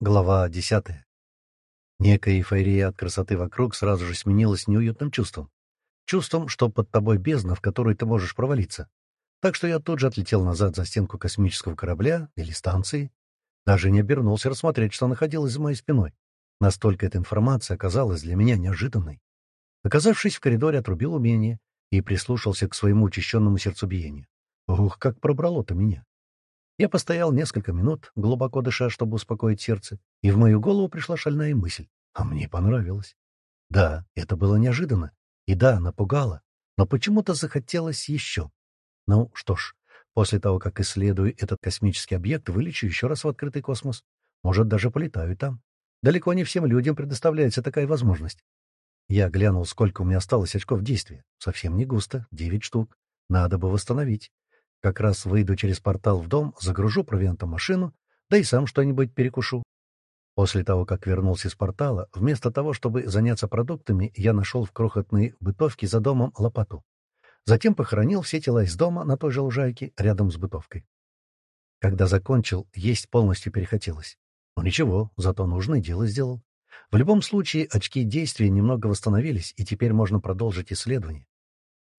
Глава десятая. Некая эйфория от красоты вокруг сразу же сменилась неуютным чувством. Чувством, что под тобой бездна, в которую ты можешь провалиться. Так что я тут же отлетел назад за стенку космического корабля или станции. Даже не обернулся рассмотреть, что находилось за моей спиной. Настолько эта информация оказалась для меня неожиданной. Оказавшись в коридоре, отрубил умение и прислушался к своему учащенному сердцебиению. Ух, как пробрало-то меня! Я постоял несколько минут, глубоко дыша, чтобы успокоить сердце, и в мою голову пришла шальная мысль. А мне понравилось. Да, это было неожиданно. И да, напугало. Но почему-то захотелось еще. Ну, что ж, после того, как исследую этот космический объект, вылечу еще раз в открытый космос. Может, даже полетаю там. Далеко не всем людям предоставляется такая возможность. Я глянул, сколько у меня осталось очков действия. Совсем не густо, девять штук. Надо бы восстановить. Как раз выйду через портал в дом, загружу провиантом машину, да и сам что-нибудь перекушу. После того, как вернулся из портала, вместо того, чтобы заняться продуктами, я нашел в крохотной бытовке за домом лопату. Затем похоронил все тела из дома на той же лужайке рядом с бытовкой. Когда закончил, есть полностью перехотелось. Но ничего, зато нужное дело сделал. В любом случае, очки действия немного восстановились, и теперь можно продолжить исследование.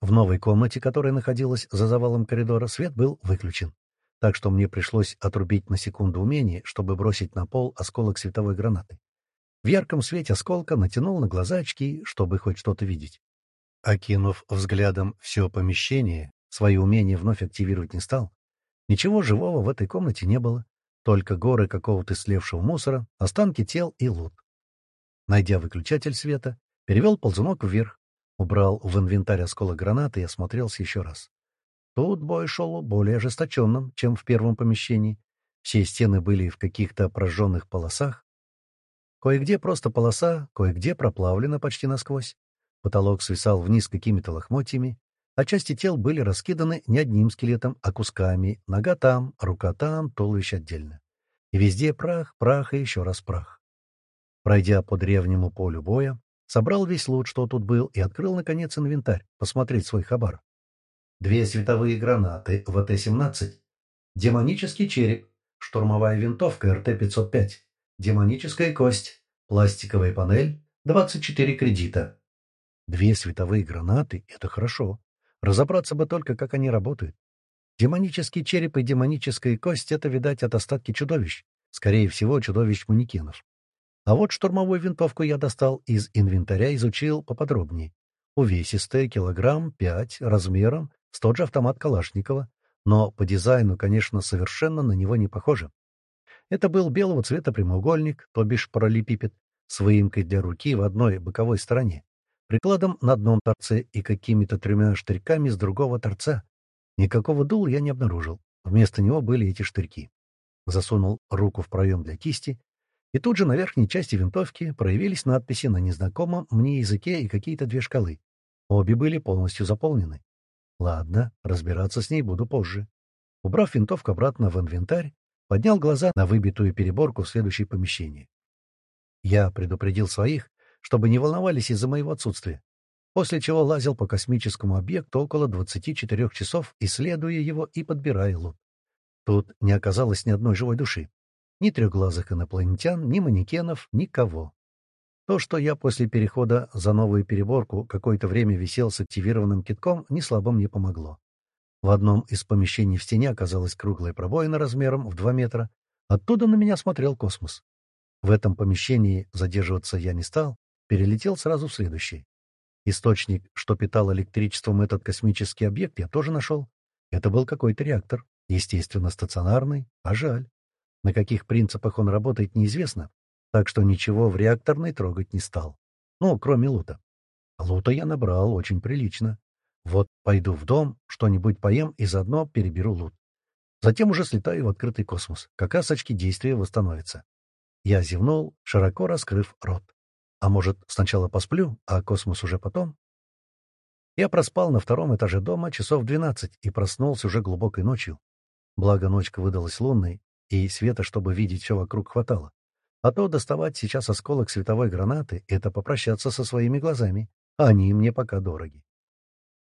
В новой комнате, которая находилась за завалом коридора, свет был выключен. Так что мне пришлось отрубить на секунду умение, чтобы бросить на пол осколок световой гранаты. В ярком свете осколка натянул на глаза очки, чтобы хоть что-то видеть. Окинув взглядом все помещение, свои умения вновь активировать не стал. Ничего живого в этой комнате не было. Только горы какого-то слевшего мусора, останки тел и лут. Найдя выключатель света, перевел ползунок вверх, Убрал в инвентарь осколок гранаты и осмотрелся еще раз. Тут бой шел более ожесточенным, чем в первом помещении. Все стены были в каких-то прожженных полосах. Кое-где просто полоса, кое-где проплавлена почти насквозь. Потолок свисал вниз какими-то лохмотьями, а части тел были раскиданы не одним скелетом, а кусками. Нога там, рука там, туловище отдельно. И везде прах, прах и еще раз прах. Пройдя по древнему полю боя, Собрал весь лут, что тут был, и открыл, наконец, инвентарь, посмотреть свой хабар. Две световые гранаты ВТ-17, демонический череп, штурмовая винтовка РТ-505, демоническая кость, пластиковая панель, 24 кредита. Две световые гранаты — это хорошо. Разобраться бы только, как они работают. Демонический череп и демоническая кость — это, видать, от остатки чудовищ. Скорее всего, чудовищ-манекенов. А вот штурмовую винтовку я достал из инвентаря, изучил поподробнее. Увесистая, килограмм пять, размером, с тот же автомат Калашникова, но по дизайну, конечно, совершенно на него не похоже. Это был белого цвета прямоугольник, то бишь параллелепипед, с выемкой для руки в одной боковой стороне, прикладом на одном торце и какими-то тремя штырьками с другого торца. Никакого дула я не обнаружил. Вместо него были эти штырьки. Засунул руку в проем для кисти и тут же на верхней части винтовки проявились надписи на незнакомом мне языке и какие-то две шкалы. Обе были полностью заполнены. Ладно, разбираться с ней буду позже. Убрав винтовку обратно в инвентарь, поднял глаза на выбитую переборку в следующее помещение. Я предупредил своих, чтобы не волновались из-за моего отсутствия, после чего лазил по космическому объекту около 24 часов, исследуя его и подбирая лут. Тут не оказалось ни одной живой души. Ни трехглазых инопланетян, ни манекенов, никого. То, что я после перехода за новую переборку какое-то время висел с активированным китком, не слабо мне помогло. В одном из помещений в стене оказалась круглая пробоина размером в 2 метра. Оттуда на меня смотрел космос. В этом помещении задерживаться я не стал, перелетел сразу в следующий. Источник, что питал электричеством этот космический объект, я тоже нашел. Это был какой-то реактор, естественно, стационарный, а жаль. На каких принципах он работает, неизвестно, так что ничего в реакторной трогать не стал. Ну, кроме лута. Лута я набрал очень прилично. Вот пойду в дом, что-нибудь поем и заодно переберу лут. Затем уже слетаю в открытый космос. Как раз очки действия восстановятся. Я зевнул, широко раскрыв рот. А может, сначала посплю, а космос уже потом? Я проспал на втором этаже дома часов двенадцать и проснулся уже глубокой ночью. Благо ночка выдалась лунной, и света, чтобы видеть все вокруг, хватало. А то доставать сейчас осколок световой гранаты — это попрощаться со своими глазами, они мне пока дороги.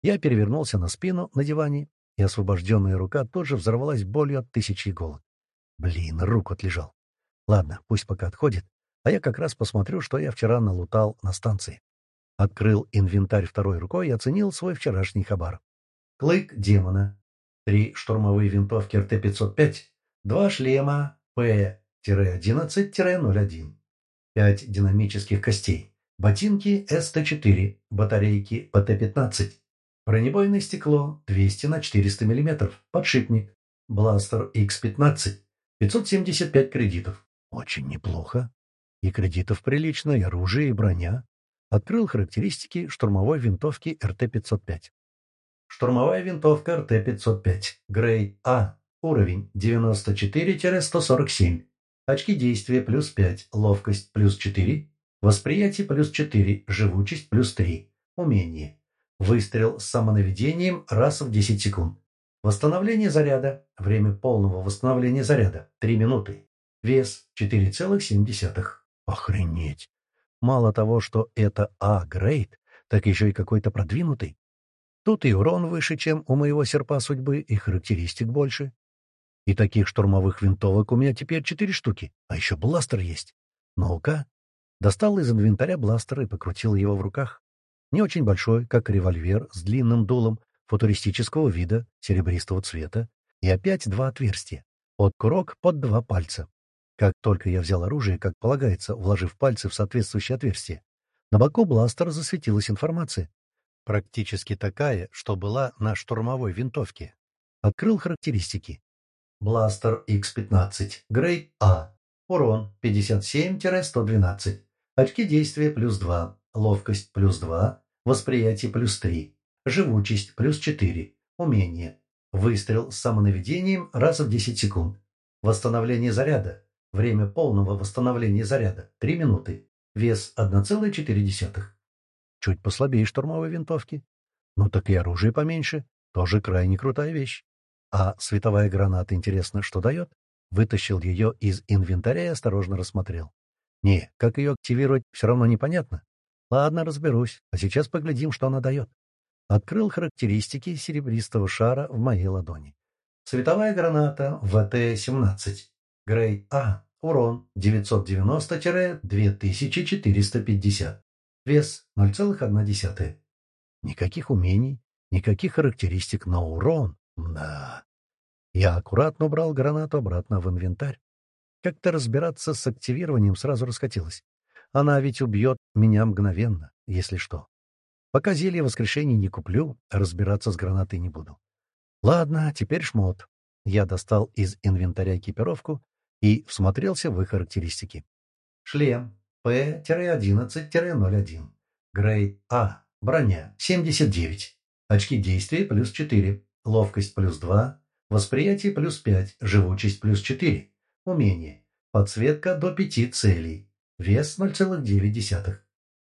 Я перевернулся на спину на диване, и освобожденная рука тут же взорвалась болью от тысячи иголок. Блин, руку отлежал. Ладно, пусть пока отходит, а я как раз посмотрю, что я вчера налутал на станции. Открыл инвентарь второй рукой и оценил свой вчерашний хабар. Клык демона. Три штурмовые винтовки РТ-505, два шлема П-11-01, пять динамических костей, ботинки СТ-4, батарейки ПТ-15, бронебойное стекло 200 на 400 мм, подшипник, бластер X-15, 575 кредитов. Очень неплохо. И кредитов прилично, и оружие, и броня. Открыл характеристики штурмовой винтовки РТ-505. Штурмовая винтовка РТ-505. Грей А. Уровень 94-147. Очки действия плюс 5. Ловкость плюс 4. Восприятие плюс 4. Живучесть плюс 3. Умение. Выстрел с самонаведением раз в 10 секунд. Восстановление заряда. Время полного восстановления заряда. 3 минуты. Вес 4,7. Охренеть! Мало того, что это А-грейд, так еще и какой-то продвинутый. Тут и урон выше, чем у моего серпа судьбы, и характеристик больше. И таких штурмовых винтовок у меня теперь четыре штуки, а еще бластер есть. Ну-ка. Достал из инвентаря бластер и покрутил его в руках. Не очень большой, как револьвер, с длинным дулом, футуристического вида, серебристого цвета, и опять два отверстия. Под курок под два пальца. Как только я взял оружие, как полагается, вложив пальцы в соответствующее отверстие, на боку бластера засветилась информация. Практически такая, что была на штурмовой винтовке. Открыл характеристики. Бластер X15. Грейд А. Урон 57-112. Очки действия плюс 2. Ловкость плюс 2. Восприятие плюс 3. Живучесть плюс 4. Умение. Выстрел с самонаведением раз в 10 секунд. Восстановление заряда. Время полного восстановления заряда – 3 минуты. Вес 1,4. Чуть послабее штурмовой винтовки. Ну так и оружие поменьше. Тоже крайне крутая вещь. А световая граната, интересно, что дает? Вытащил ее из инвентаря и осторожно рассмотрел. Не, как ее активировать, все равно непонятно. Ладно, разберусь. А сейчас поглядим, что она дает. Открыл характеристики серебристого шара в моей ладони. Световая граната ВТ-17. Грей А. Урон 990-2450. Вес 0,1. Никаких умений, никаких характеристик, но урон. Да. Я аккуратно убрал гранату обратно в инвентарь. Как-то разбираться с активированием сразу расхотелось. Она ведь убьет меня мгновенно, если что. Пока зелье воскрешения не куплю, разбираться с гранатой не буду. Ладно, теперь шмот. Я достал из инвентаря экипировку и всмотрелся в их характеристики. Шлем П-11-01. Грейд А. Броня 79. Очки действия плюс 4. Ловкость плюс 2. Восприятие плюс 5. Живучесть плюс 4. Умение. Подсветка до 5 целей. Вес 0,9.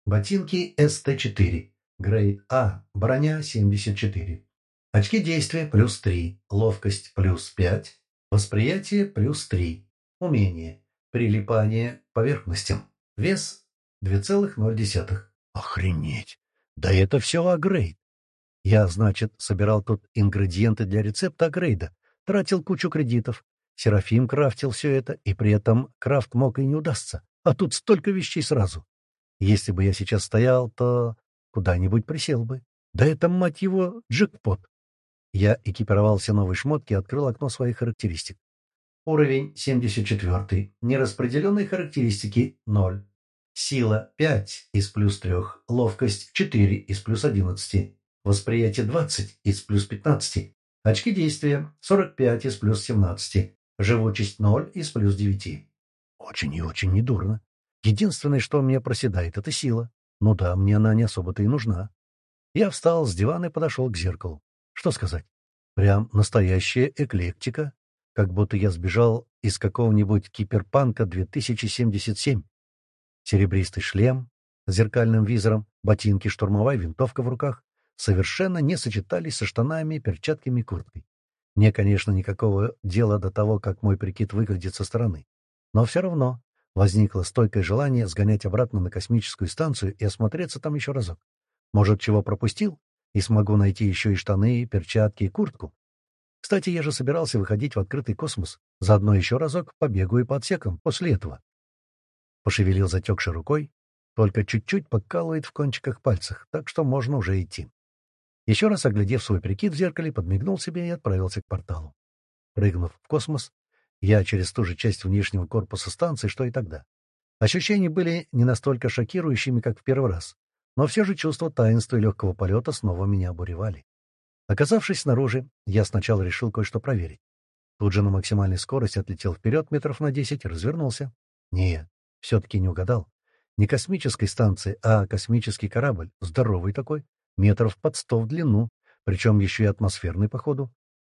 Ботинки СТ-4. Грейд А. Броня 74. Очки действия плюс 3. Ловкость плюс 5. Восприятие плюс 3. Умение. Прилипание к поверхностям. Вес 2,0. Охренеть! Да это все агрейд. Я, значит, собирал тут ингредиенты для рецепта агрейда, тратил кучу кредитов. Серафим крафтил все это, и при этом крафт мог и не удастся. А тут столько вещей сразу. Если бы я сейчас стоял, то куда-нибудь присел бы. Да это, мать его, джекпот. Я экипировал все новые шмотки и открыл окно своих характеристик. Уровень 74. Нераспределенные характеристики 0. Сила 5 из плюс 3. Ловкость 4 из плюс 11. Восприятие 20 из плюс 15. Очки действия 45 из плюс 17. Живучесть 0 из плюс 9. Очень и очень недурно. Единственное, что мне проседает, это сила. Ну да, мне она не особо-то и нужна. Я встал с дивана и подошел к зеркалу. Что сказать? Прям настоящая эклектика как будто я сбежал из какого-нибудь киберпанка 2077. Серебристый шлем с зеркальным визором, ботинки, штурмовая винтовка в руках совершенно не сочетались со штанами, перчатками и курткой. Мне, конечно, никакого дела до того, как мой прикид выглядит со стороны. Но все равно возникло стойкое желание сгонять обратно на космическую станцию и осмотреться там еще разок. Может, чего пропустил? И смогу найти еще и штаны, перчатки и куртку. Кстати, я же собирался выходить в открытый космос. Заодно еще разок побегаю по отсекам после этого. Пошевелил затекшей рукой, только чуть-чуть покалывает в кончиках пальцах, так что можно уже идти. Еще раз оглядев свой прикид в зеркале, подмигнул себе и отправился к порталу. Прыгнув в космос, я через ту же часть внешнего корпуса станции, что и тогда. Ощущения были не настолько шокирующими, как в первый раз, но все же чувство таинства и легкого полета снова меня обуревали. Оказавшись снаружи, я сначала решил кое-что проверить. Тут же на максимальной скорости отлетел вперед метров на десять развернулся. Не, все-таки не угадал. Не космической станции, а космический корабль, здоровый такой, метров под сто в длину, причем еще и атмосферный, походу.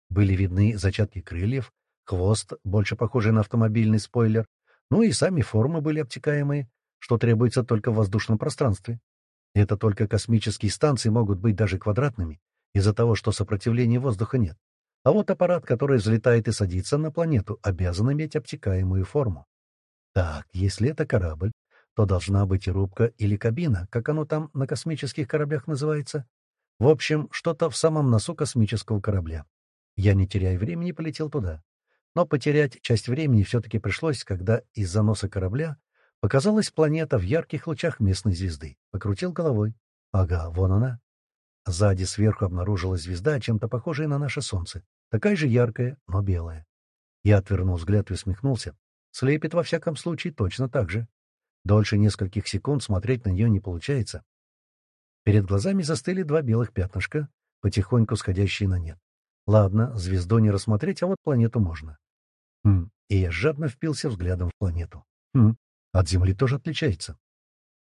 Были видны зачатки крыльев, хвост, больше похожий на автомобильный спойлер, ну и сами формы были обтекаемые, что требуется только в воздушном пространстве. Это только космические станции могут быть даже квадратными, из-за того, что сопротивления воздуха нет. А вот аппарат, который взлетает и садится на планету, обязан иметь обтекаемую форму. Так, если это корабль, то должна быть рубка или кабина, как оно там на космических кораблях называется. В общем, что-то в самом носу космического корабля. Я, не теряя времени, полетел туда. Но потерять часть времени все-таки пришлось, когда из-за носа корабля показалась планета в ярких лучах местной звезды. Покрутил головой. Ага, вон она. Сзади сверху обнаружилась звезда, чем-то похожая на наше Солнце. Такая же яркая, но белая. Я отвернул взгляд и усмехнулся. Слепит, во всяком случае, точно так же. Дольше нескольких секунд смотреть на нее не получается. Перед глазами застыли два белых пятнышка, потихоньку сходящие на нет. Ладно, звезду не рассмотреть, а вот планету можно. Хм, и я жадно впился взглядом в планету. Хм, от Земли тоже отличается.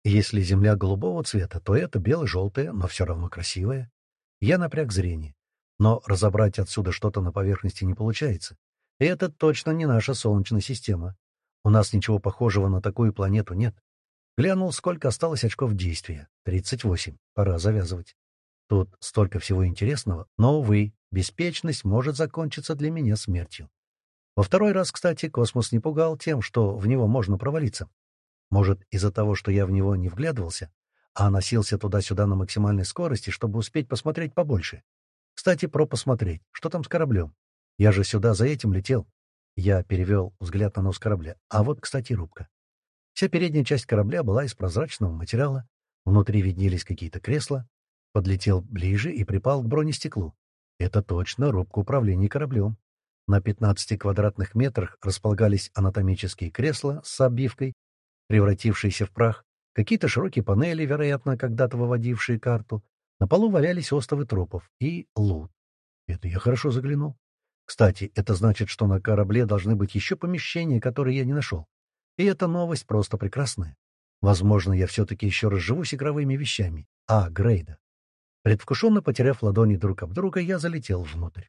Если Земля голубого цвета, то это бело-желтая, но все равно красивая. Я напряг зрение. Но разобрать отсюда что-то на поверхности не получается. Это точно не наша Солнечная система. У нас ничего похожего на такую планету нет. Глянул, сколько осталось очков действия. 38. Пора завязывать. Тут столько всего интересного, но, увы, беспечность может закончиться для меня смертью. Во второй раз, кстати, космос не пугал тем, что в него можно провалиться. Может, из-за того, что я в него не вглядывался, а носился туда-сюда на максимальной скорости, чтобы успеть посмотреть побольше. Кстати, про посмотреть. Что там с кораблем? Я же сюда за этим летел. Я перевел взгляд на нос корабля. А вот, кстати, рубка. Вся передняя часть корабля была из прозрачного материала. Внутри виднелись какие-то кресла. Подлетел ближе и припал к бронестеклу. Это точно рубка управления кораблем. На 15 квадратных метрах располагались анатомические кресла с обивкой, превратившиеся в прах, какие-то широкие панели, вероятно, когда-то выводившие карту. На полу валялись остовы трупов и лут. Это я хорошо заглянул. Кстати, это значит, что на корабле должны быть еще помещения, которые я не нашел. И эта новость просто прекрасная. Возможно, я все-таки еще разживусь игровыми вещами. А, Грейда. Предвкушенно потеряв ладони друг об друга, я залетел внутрь.